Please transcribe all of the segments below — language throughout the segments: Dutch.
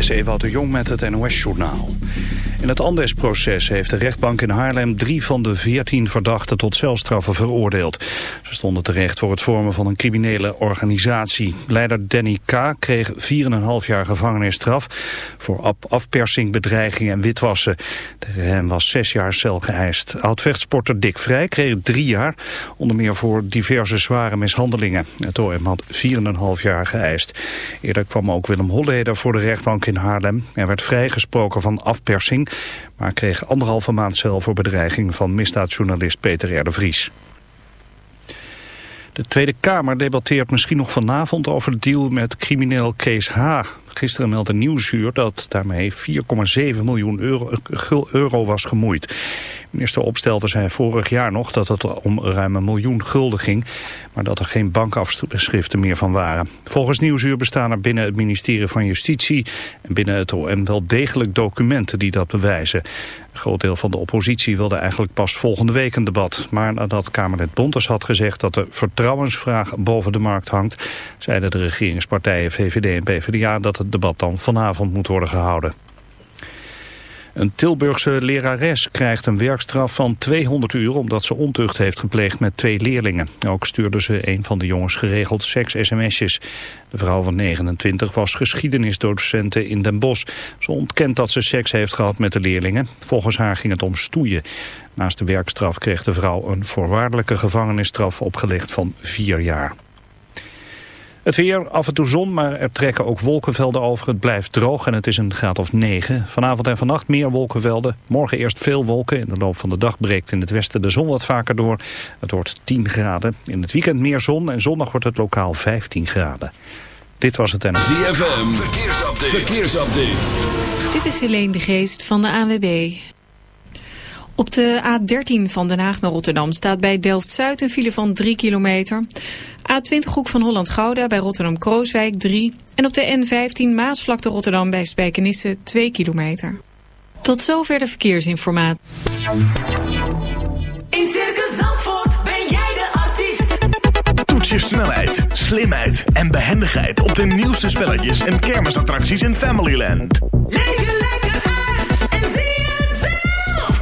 is Ewout de Jong met het NOS-journaal. In het Andes-proces heeft de rechtbank in Haarlem drie van de veertien verdachten tot celstraffen veroordeeld. Ze stonden terecht voor het vormen van een criminele organisatie. Leider Danny K. kreeg 4,5 jaar gevangenisstraf voor afpersing, bedreiging en witwassen. Tegen hem was zes jaar cel geëist. Oud-vechtsporter Dick Vrij kreeg drie jaar, onder meer voor diverse zware mishandelingen. Het OM had 4,5 jaar geëist. Eerder kwam ook Willem Holleder voor de rechtbank in Haarlem. Er werd vrijgesproken van afpersing, maar kreeg anderhalve maand cel voor bedreiging van misdaadjournalist Peter R. de Vries. De Tweede Kamer debatteert misschien nog vanavond over de deal met crimineel Kees H. Gisteren meldde Nieuwsuur dat daarmee 4,7 miljoen euro, euro was gemoeid. Minister Opstelten zei vorig jaar nog dat het om ruim een miljoen gulden ging, maar dat er geen bankafschriften meer van waren. Volgens Nieuwsuur bestaan er binnen het ministerie van Justitie en binnen het OM wel degelijk documenten die dat bewijzen. Een groot deel van de oppositie wilde eigenlijk pas volgende week een debat. Maar nadat Kamerlid Bontes had gezegd dat de vertrouwensvraag boven de markt hangt, zeiden de regeringspartijen VVD en PvdA dat het debat dan vanavond moet worden gehouden. Een Tilburgse lerares krijgt een werkstraf van 200 uur omdat ze ontucht heeft gepleegd met twee leerlingen. Ook stuurde ze een van de jongens geregeld seks-sms'jes. De vrouw van 29 was geschiedenisdocenten in Den Bosch. Ze ontkent dat ze seks heeft gehad met de leerlingen. Volgens haar ging het om stoeien. Naast de werkstraf kreeg de vrouw een voorwaardelijke gevangenisstraf opgelegd van vier jaar. Het weer, af en toe zon, maar er trekken ook wolkenvelden over. Het blijft droog en het is een graad of 9. Vanavond en vannacht meer wolkenvelden. Morgen eerst veel wolken. In de loop van de dag breekt in het westen de zon wat vaker door. Het wordt 10 graden. In het weekend meer zon en zondag wordt het lokaal 15 graden. Dit was het en... ZFM, verkeersupdate. verkeersupdate. Dit is Helene de Geest van de ANWB. Op de A13 van Den Haag naar Rotterdam staat bij Delft-Zuid een file van 3 kilometer. A20 Hoek van Holland-Gouda bij Rotterdam-Krooswijk 3. En op de N15 Maasvlakte Rotterdam bij Spijkenisse 2 kilometer. Tot zover de verkeersinformatie. In Circus Zandvoort ben jij de artiest. Toets je snelheid, slimheid en behendigheid op de nieuwste spelletjes en kermisattracties in Familyland. Leef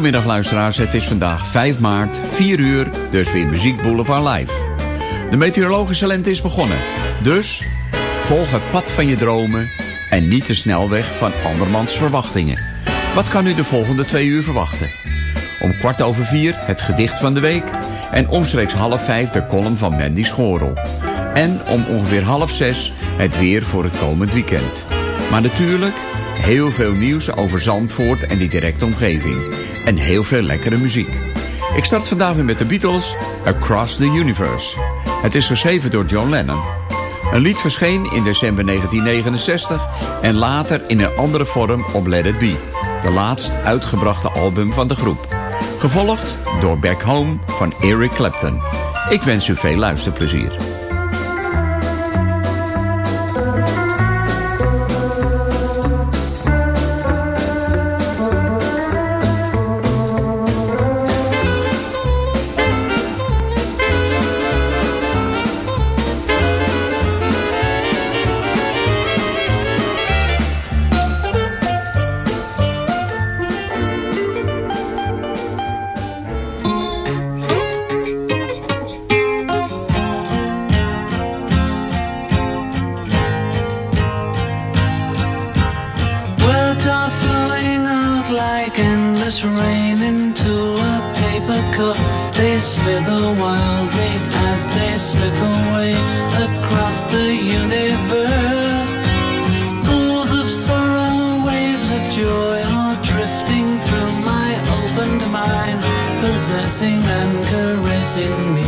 Goedemiddag luisteraars, het is vandaag 5 maart, 4 uur, dus weer Muziek Boulevard Live. De meteorologische lente is begonnen, dus volg het pad van je dromen en niet de snelweg van andermans verwachtingen. Wat kan u de volgende twee uur verwachten? Om kwart over vier het gedicht van de week en omstreeks half vijf de column van Mandy Schorel. En om ongeveer half zes het weer voor het komend weekend. Maar natuurlijk heel veel nieuws over Zandvoort en die directe omgeving. En heel veel lekkere muziek. Ik start vandaag weer met de Beatles, Across the Universe. Het is geschreven door John Lennon. Een lied verscheen in december 1969 en later in een andere vorm op Let It Be. De laatst uitgebrachte album van de groep. Gevolgd door Back Home van Eric Clapton. Ik wens u veel luisterplezier. Possessing and caressing me.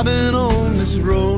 I've been on this road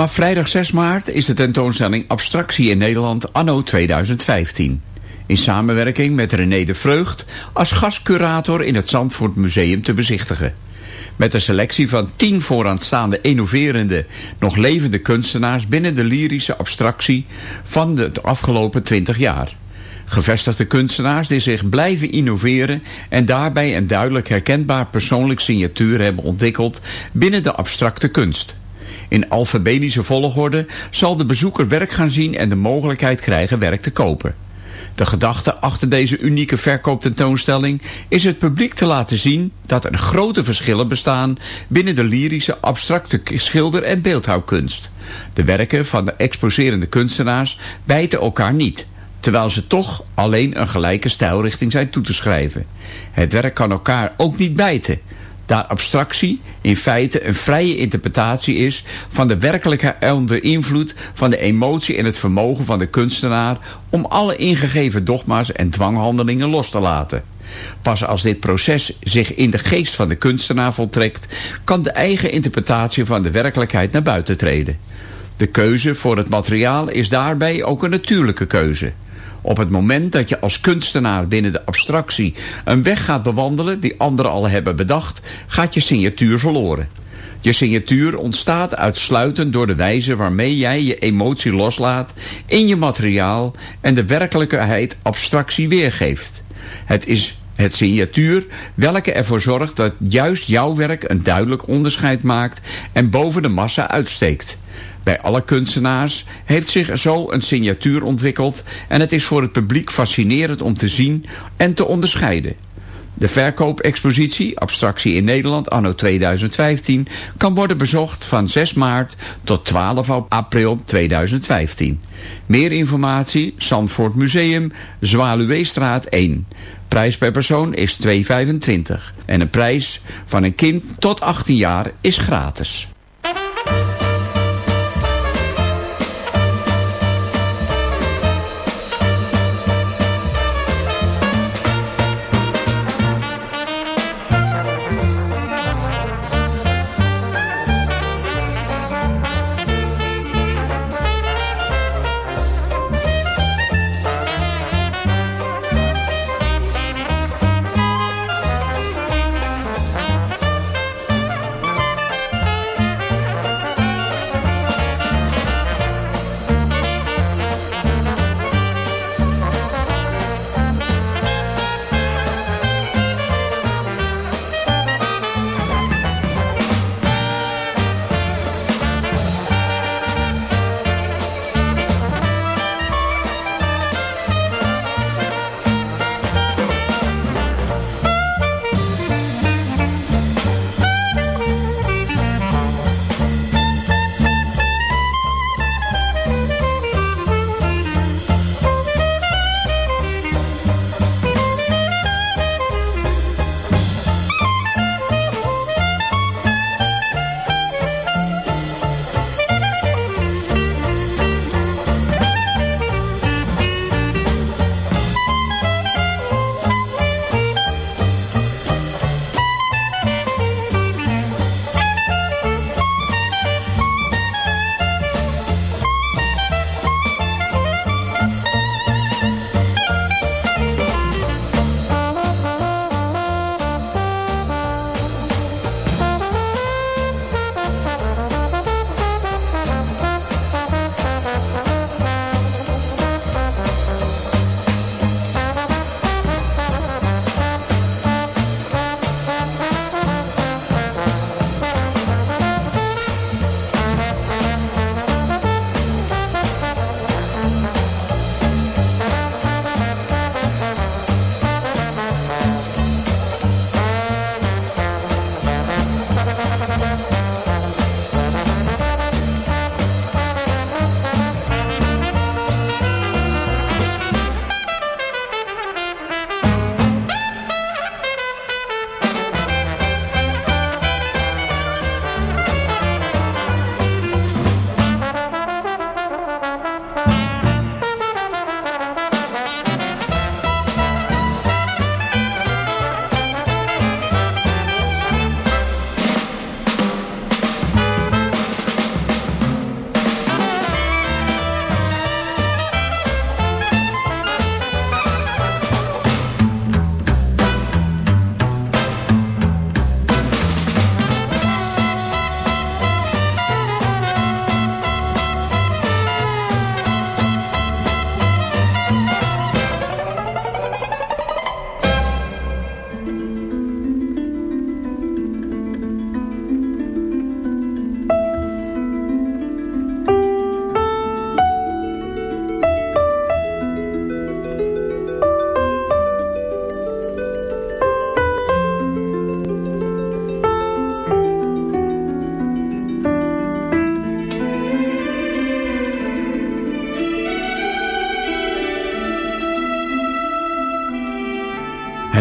Vanaf vrijdag 6 maart is de tentoonstelling Abstractie in Nederland anno 2015. In samenwerking met René de Vreugd als gastcurator in het Zandvoort Museum te bezichtigen. Met een selectie van 10 vooraanstaande innoverende, nog levende kunstenaars binnen de lyrische abstractie van de afgelopen 20 jaar. Gevestigde kunstenaars die zich blijven innoveren en daarbij een duidelijk herkenbaar persoonlijk signatuur hebben ontwikkeld binnen de abstracte kunst. In alfabetische volgorde zal de bezoeker werk gaan zien en de mogelijkheid krijgen werk te kopen. De gedachte achter deze unieke verkooptentoonstelling is het publiek te laten zien dat er grote verschillen bestaan binnen de lyrische abstracte schilder- en beeldhouwkunst. De werken van de exposerende kunstenaars bijten elkaar niet, terwijl ze toch alleen een gelijke stijlrichting zijn toe te schrijven. Het werk kan elkaar ook niet bijten, daar abstractie in feite een vrije interpretatie is van de werkelijke onder invloed van de emotie en het vermogen van de kunstenaar om alle ingegeven dogma's en dwanghandelingen los te laten. Pas als dit proces zich in de geest van de kunstenaar voltrekt, kan de eigen interpretatie van de werkelijkheid naar buiten treden. De keuze voor het materiaal is daarbij ook een natuurlijke keuze. Op het moment dat je als kunstenaar binnen de abstractie een weg gaat bewandelen die anderen al hebben bedacht, gaat je signatuur verloren. Je signatuur ontstaat uitsluitend door de wijze waarmee jij je emotie loslaat in je materiaal en de werkelijkheid abstractie weergeeft. Het is het signatuur welke ervoor zorgt dat juist jouw werk een duidelijk onderscheid maakt en boven de massa uitsteekt. Bij alle kunstenaars heeft zich zo een signatuur ontwikkeld en het is voor het publiek fascinerend om te zien en te onderscheiden. De verkoopexpositie Abstractie in Nederland anno 2015 kan worden bezocht van 6 maart tot 12 april 2015. Meer informatie Zandvoort Museum, Zwaluweestraat 1. Prijs per persoon is 2,25 en een prijs van een kind tot 18 jaar is gratis.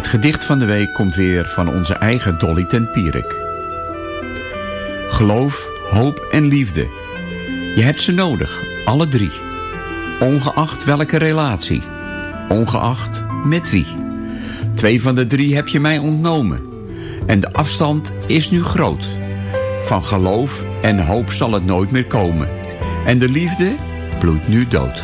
gedicht van de week komt weer van onze eigen Dolly ten Geloof, hoop en liefde. Je hebt ze nodig, alle drie. Ongeacht welke relatie. Ongeacht met wie. Twee van de drie heb je mij ontnomen. En de afstand is nu groot. Van geloof en hoop zal het nooit meer komen. En de liefde bloedt nu dood.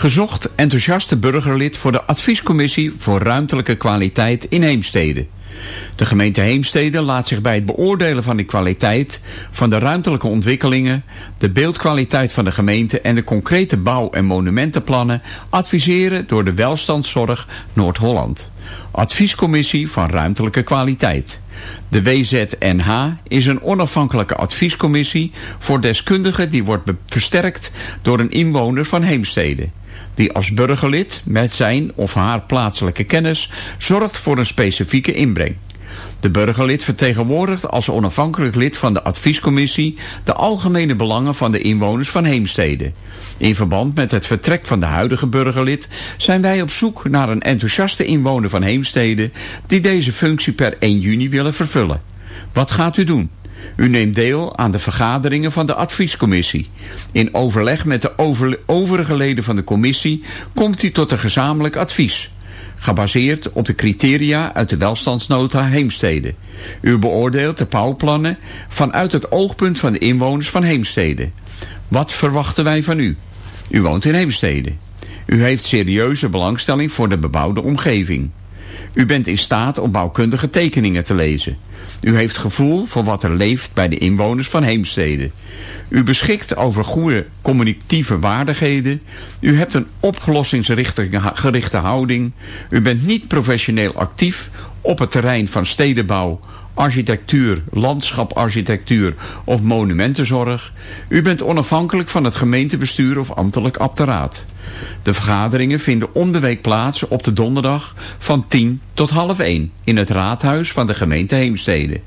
Gezocht enthousiaste burgerlid voor de adviescommissie voor ruimtelijke kwaliteit in Heemstede. De gemeente Heemstede laat zich bij het beoordelen van de kwaliteit van de ruimtelijke ontwikkelingen, de beeldkwaliteit van de gemeente en de concrete bouw- en monumentenplannen adviseren door de Welstandszorg Noord-Holland. Adviescommissie van ruimtelijke kwaliteit. De WZNH is een onafhankelijke adviescommissie voor deskundigen die wordt versterkt door een inwoner van Heemstede die als burgerlid met zijn of haar plaatselijke kennis zorgt voor een specifieke inbreng. De burgerlid vertegenwoordigt als onafhankelijk lid van de adviescommissie de algemene belangen van de inwoners van Heemstede. In verband met het vertrek van de huidige burgerlid zijn wij op zoek naar een enthousiaste inwoner van Heemstede die deze functie per 1 juni willen vervullen. Wat gaat u doen? U neemt deel aan de vergaderingen van de adviescommissie. In overleg met de over- overige leden van de commissie komt u tot een gezamenlijk advies. Gebaseerd op de criteria uit de welstandsnota Heemstede. U beoordeelt de bouwplannen vanuit het oogpunt van de inwoners van Heemstede. Wat verwachten wij van u? U woont in Heemstede. U heeft serieuze belangstelling voor de bebouwde omgeving. U bent in staat om bouwkundige tekeningen te lezen. U heeft gevoel voor wat er leeft bij de inwoners van Heemstede. U beschikt over goede communicatieve vaardigheden. U hebt een oplossingsgerichte houding. U bent niet professioneel actief op het terrein van stedenbouw, architectuur, landschaparchitectuur of monumentenzorg. U bent onafhankelijk van het gemeentebestuur of ambtelijk apparaat. De vergaderingen vinden om de week plaats op de donderdag van 10 tot half 1 in het raadhuis van de gemeente Heemstede.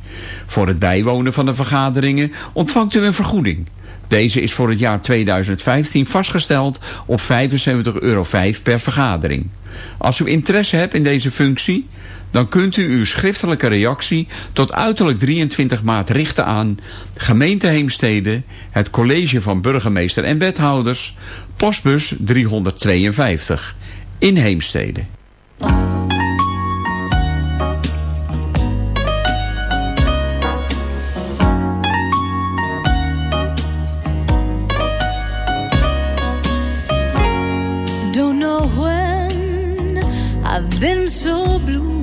Voor het bijwonen van de vergaderingen ontvangt u een vergoeding. Deze is voor het jaar 2015 vastgesteld op 75,05 euro per vergadering. Als u interesse hebt in deze functie, dan kunt u uw schriftelijke reactie tot uiterlijk 23 maart richten aan gemeente Heemstede, het college van burgemeester en wethouders, postbus 352 in Heemstede. Don't know when I've been so blue.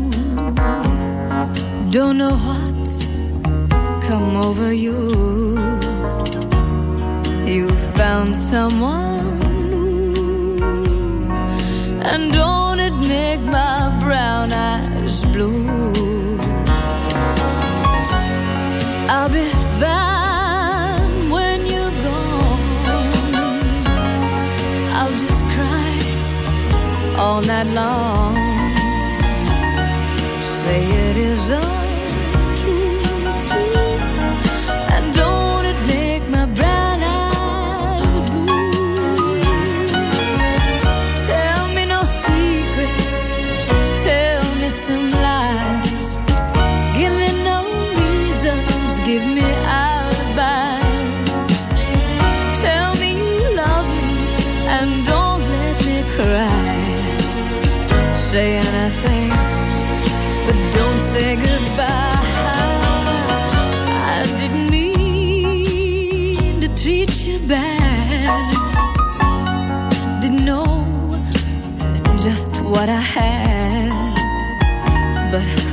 Don't know what's come over you. You found someone. And don't it make my brown eyes blue? I'll be fine when you're gone. I'll just cry all night long. Say it is untrue.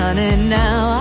running now.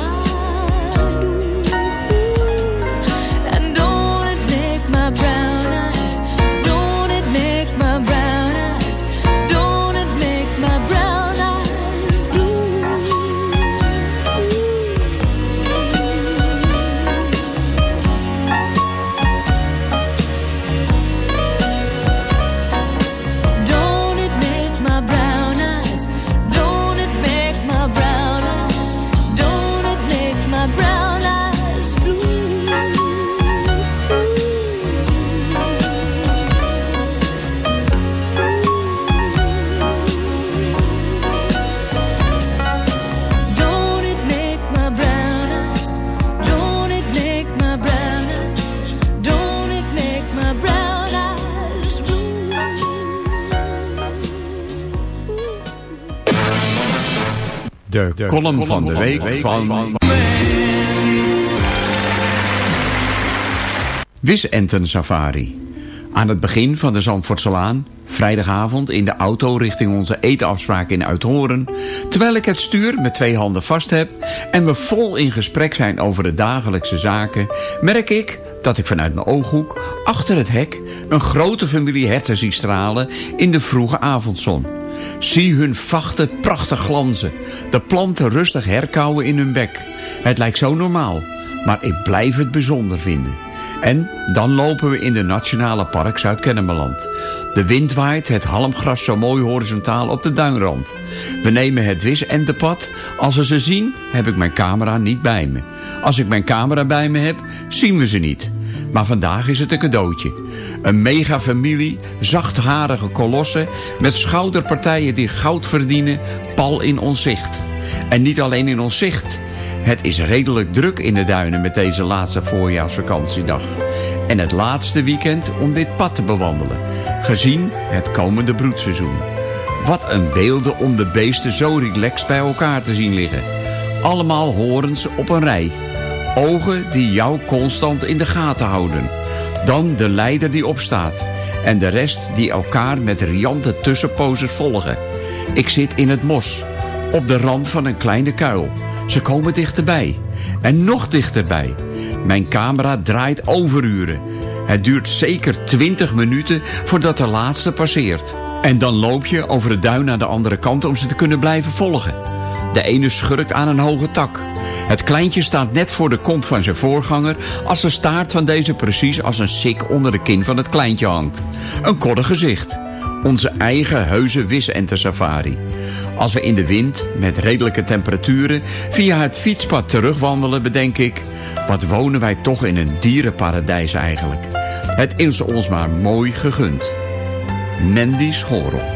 De, column van de week van... Wisenten Safari. Aan het begin van de Zandvoortselaan, vrijdagavond in de auto richting onze etenafspraak in Uithoren, terwijl ik het stuur met twee handen vast heb en we vol in gesprek zijn over de dagelijkse zaken, merk ik dat ik vanuit mijn ooghoek achter het hek een grote familie herten zie stralen in de vroege avondzon. Zie hun vachten prachtig glanzen. De planten rustig herkauwen in hun bek. Het lijkt zo normaal, maar ik blijf het bijzonder vinden. En dan lopen we in de Nationale Park Zuid-Kennemerland. De wind waait het halmgras zo mooi horizontaal op de duinrand. We nemen het wis en de pad. Als we ze zien, heb ik mijn camera niet bij me. Als ik mijn camera bij me heb, zien we ze niet. Maar vandaag is het een cadeautje. Een megafamilie, zachtharige kolossen... met schouderpartijen die goud verdienen, pal in ons zicht. En niet alleen in ons zicht. Het is redelijk druk in de duinen met deze laatste voorjaarsvakantiedag. En het laatste weekend om dit pad te bewandelen. Gezien het komende broedseizoen. Wat een beelden om de beesten zo relaxed bij elkaar te zien liggen. Allemaal horens op een rij. Ogen die jou constant in de gaten houden. Dan de leider die opstaat. En de rest die elkaar met riante tussenposes volgen. Ik zit in het mos. Op de rand van een kleine kuil. Ze komen dichterbij. En nog dichterbij. Mijn camera draait overuren. Het duurt zeker 20 minuten voordat de laatste passeert. En dan loop je over de duin naar de andere kant om ze te kunnen blijven volgen. De ene schurkt aan een hoge tak. Het kleintje staat net voor de kont van zijn voorganger... als de staart van deze precies als een sik onder de kin van het kleintje hangt. Een koddig gezicht. Onze eigen heuse wisenter safari. Als we in de wind, met redelijke temperaturen... via het fietspad terugwandelen, bedenk ik... wat wonen wij toch in een dierenparadijs eigenlijk. Het is ons maar mooi gegund. Mandy Schorel.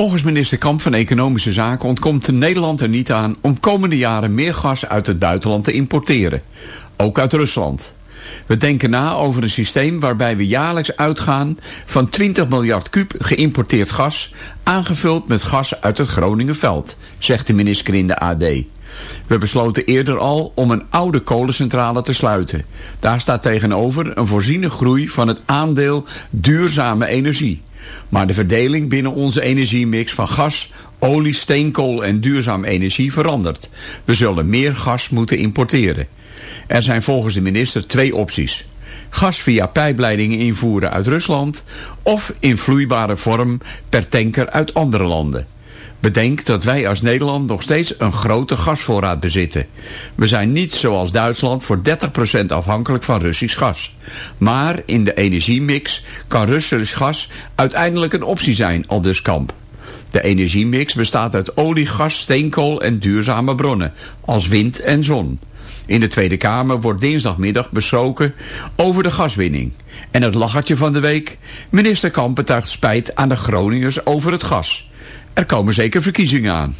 Volgens minister Kamp van Economische Zaken ontkomt Nederland er niet aan om komende jaren meer gas uit het buitenland te importeren. Ook uit Rusland. We denken na over een systeem waarbij we jaarlijks uitgaan van 20 miljard kuub geïmporteerd gas, aangevuld met gas uit het Groningenveld, zegt de minister in de AD. We besloten eerder al om een oude kolencentrale te sluiten. Daar staat tegenover een voorziene groei van het aandeel duurzame energie. Maar de verdeling binnen onze energiemix van gas, olie, steenkool en duurzaam energie verandert. We zullen meer gas moeten importeren. Er zijn volgens de minister twee opties. Gas via pijpleidingen invoeren uit Rusland of in vloeibare vorm per tanker uit andere landen. Bedenk dat wij als Nederland nog steeds een grote gasvoorraad bezitten. We zijn niet zoals Duitsland voor 30% afhankelijk van Russisch gas. Maar in de energiemix kan Russisch gas uiteindelijk een optie zijn, aldus Kamp. De energiemix bestaat uit olie, gas, steenkool en duurzame bronnen, als wind en zon. In de Tweede Kamer wordt dinsdagmiddag besproken over de gaswinning. En het lachertje van de week, minister Kamp betuigt spijt aan de Groningers over het gas... Er komen zeker verkiezingen aan.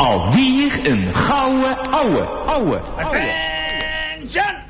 Alweer een gouden ouwe, ouwe, ouwe. Attention!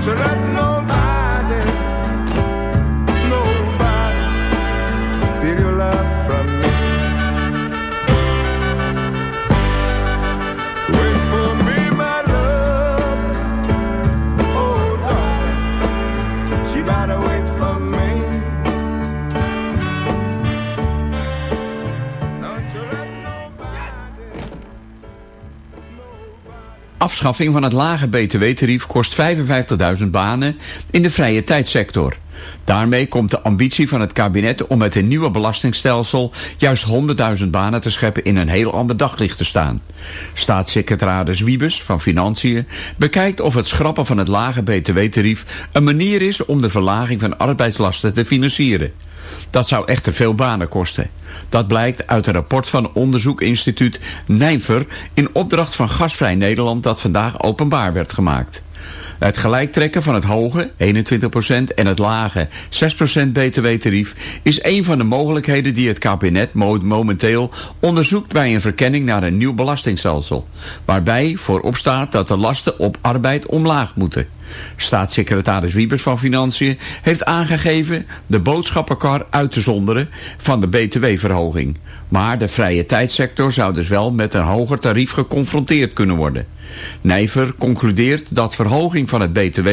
Don't you let nobody, Afschaffing van het lage btw-tarief kost 55.000 banen in de vrije tijdsector. Daarmee komt de ambitie van het kabinet om met een nieuwe belastingstelsel juist 100.000 banen te scheppen in een heel ander daglicht te staan. Staatssecretaris Wiebes van Financiën bekijkt of het schrappen van het lage btw-tarief een manier is om de verlaging van arbeidslasten te financieren. Dat zou echter veel banen kosten. Dat blijkt uit een rapport van onderzoekinstituut Nijver in opdracht van Gasvrij Nederland dat vandaag openbaar werd gemaakt. Het gelijktrekken van het hoge 21% en het lage 6% btw-tarief is een van de mogelijkheden die het kabinet mo- momenteel onderzoekt bij een verkenning naar een nieuw belastingstelsel. Waarbij voorop staat dat de lasten op arbeid omlaag moeten. Staatssecretaris Wiebers van Financiën heeft aangegeven de boodschappenkar uit te zonderen van de btw-verhoging. Maar de vrije tijdsector zou dus wel met een hoger tarief geconfronteerd kunnen worden. Nijver concludeert dat verhoging van het btw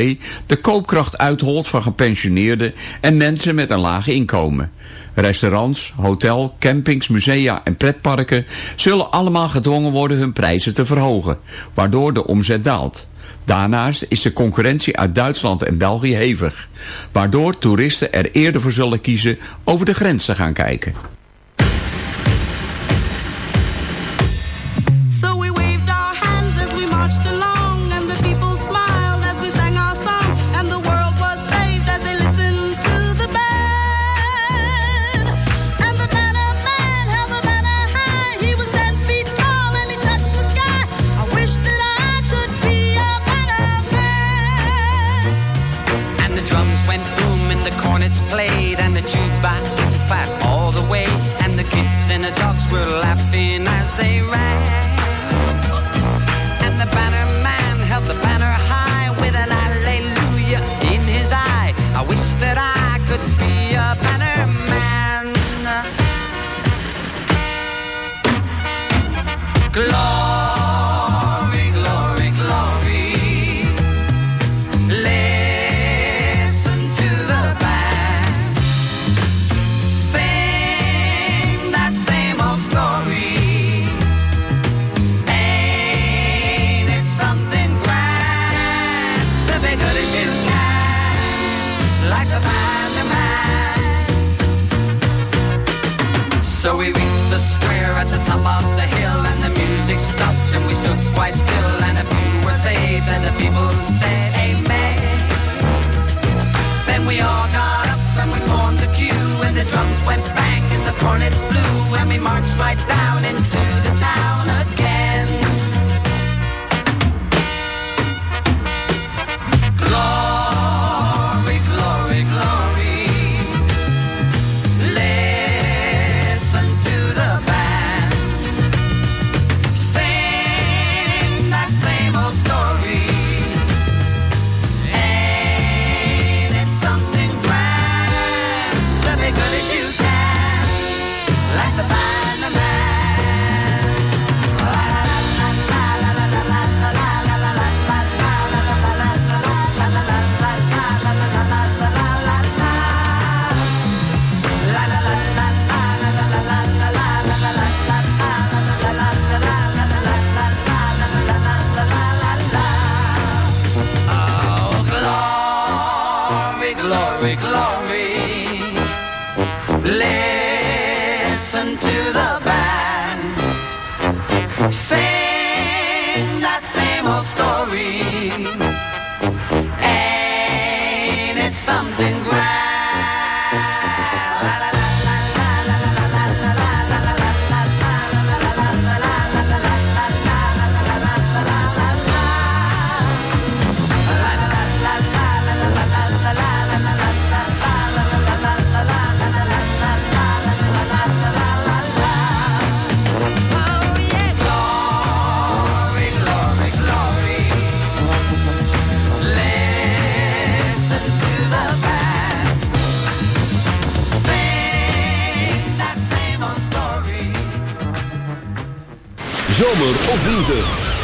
de koopkracht uitholt van gepensioneerden en mensen met een laag inkomen. Restaurants, hotel, campings, musea en pretparken zullen allemaal gedwongen worden hun prijzen te verhogen, waardoor de omzet daalt. Daarnaast is de concurrentie uit Duitsland en België hevig, waardoor toeristen er eerder voor zullen kiezen over de grens te gaan kijken.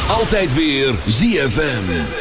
Altijd weer ZFM.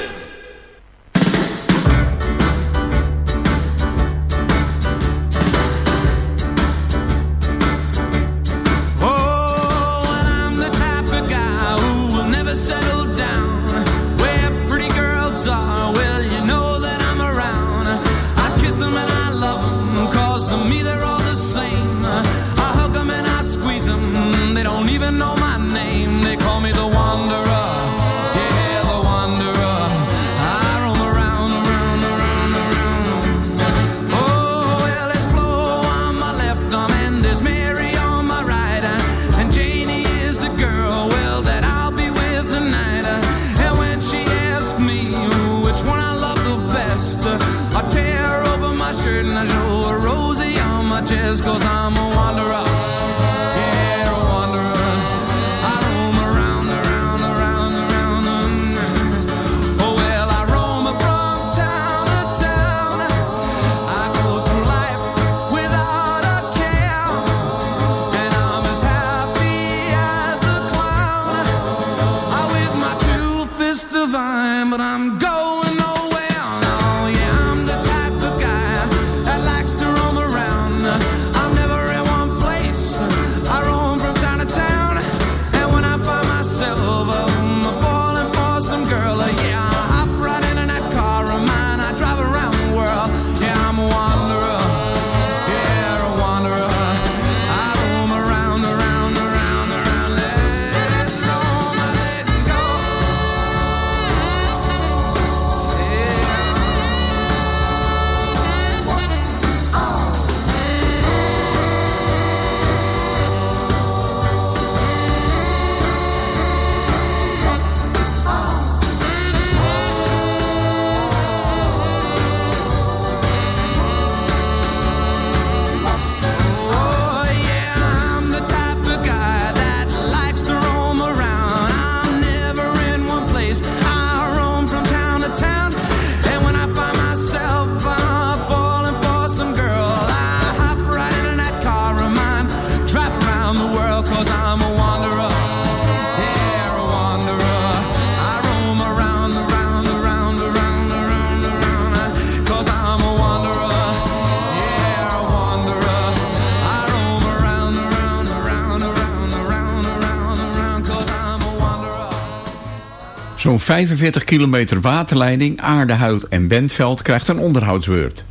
Zo'n 45 kilometer waterleiding Aardehout en Bentveld krijgt een onderhoudsbeurt.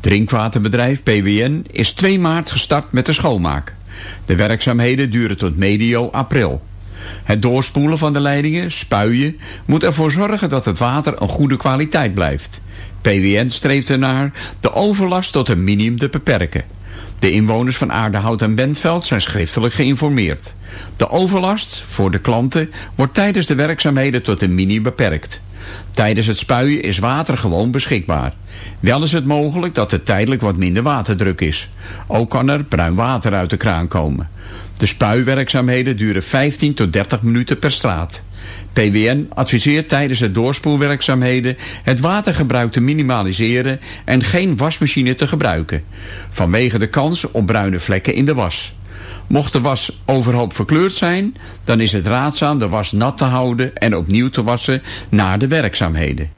Drinkwaterbedrijf PWN is 2 maart gestart met de schoonmaak. De werkzaamheden duren tot medio april. Het doorspoelen van de leidingen, spuien, moet ervoor zorgen dat het water een goede kwaliteit blijft. PWN streeft ernaar de overlast tot een minimum te beperken. De inwoners van Aardehout en Bentveld zijn schriftelijk geïnformeerd. De overlast voor de klanten wordt tijdens de werkzaamheden tot een mini beperkt. Tijdens het spuien is water gewoon beschikbaar. Wel is het mogelijk dat er tijdelijk wat minder waterdruk is. Ook kan er bruin water uit de kraan komen. De spuiwerkzaamheden duren 15 tot 30 minuten per straat. PWN adviseert tijdens de doorspoelwerkzaamheden het watergebruik te minimaliseren en geen wasmachine te gebruiken. Vanwege de kans op bruine vlekken in de was. Mocht de was overhoop verkleurd zijn, dan is het raadzaam de was nat te houden en opnieuw te wassen na de werkzaamheden.